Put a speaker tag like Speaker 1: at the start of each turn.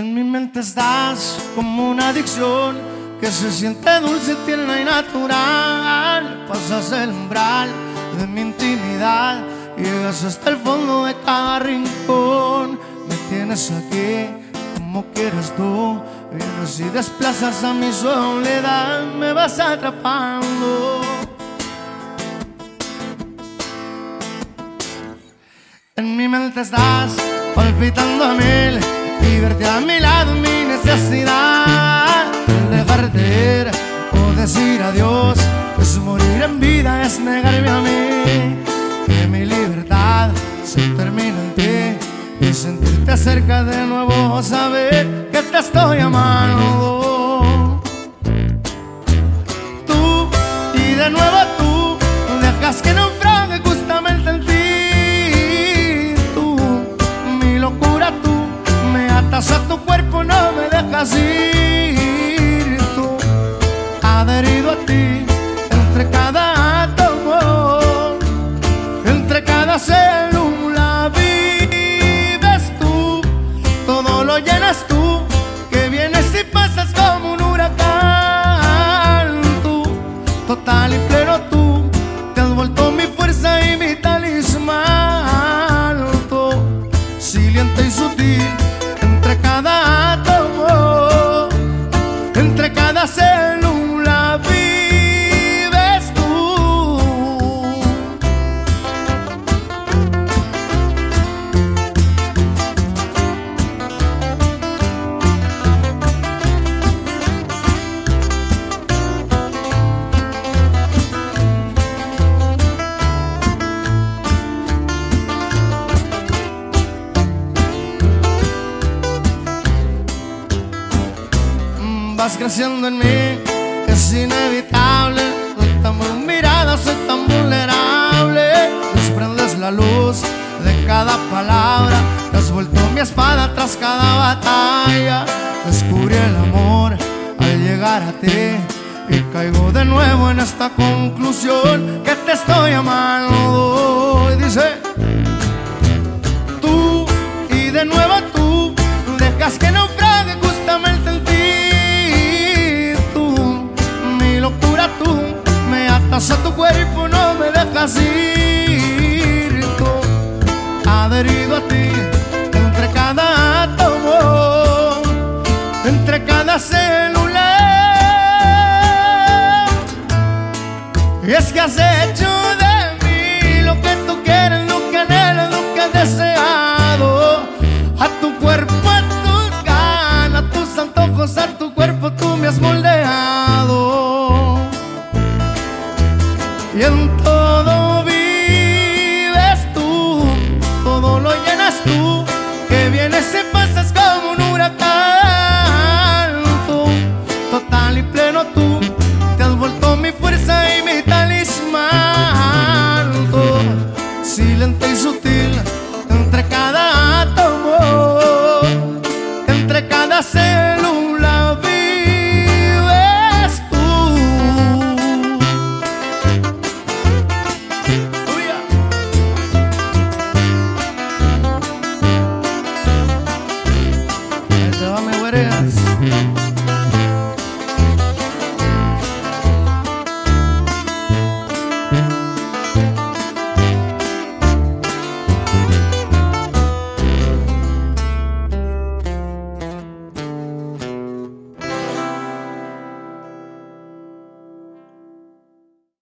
Speaker 1: En mi mente estás como una adicción que se siente dulce, tierna y natural. Pasas el umbral de mi intimidad, llegas hasta el fondo de cada rincón. Me tienes aquí como quieres tú, vienes y desplazas a mi soledad, me vas atrapando. En mi mente estás palpitando a mil y verte a mi lado mi necesidad. Ir o decir adiós es morir en vida, es negarme a mí. Que mi libertad se termina en ti y sentirte cerca de nuevo, saber que te estoy amando. A ti, entre cada átomo, entre cada célula vives tú, todo lo llenas tú, que vienes y pasas como un huracán. Tú, total y pleno tú, te has vuelto mi fuerza y mi talismán. Tú, silente y sutil, entre cada átomo, entre cada célula Vas creciendo en mí, es inevitable. Soy tan mirada, soy tan vulnerable. Desprendes la luz de cada palabra. Te has vuelto mi espada tras cada batalla. Descubrí el amor al llegar a ti. Y caigo de nuevo en esta conclusión que te estoy amando. Y dice cuerpo, no me dejas ir. Adherido a ti, entre cada átomo, entre cada célula. Y es que has hecho Y mareas.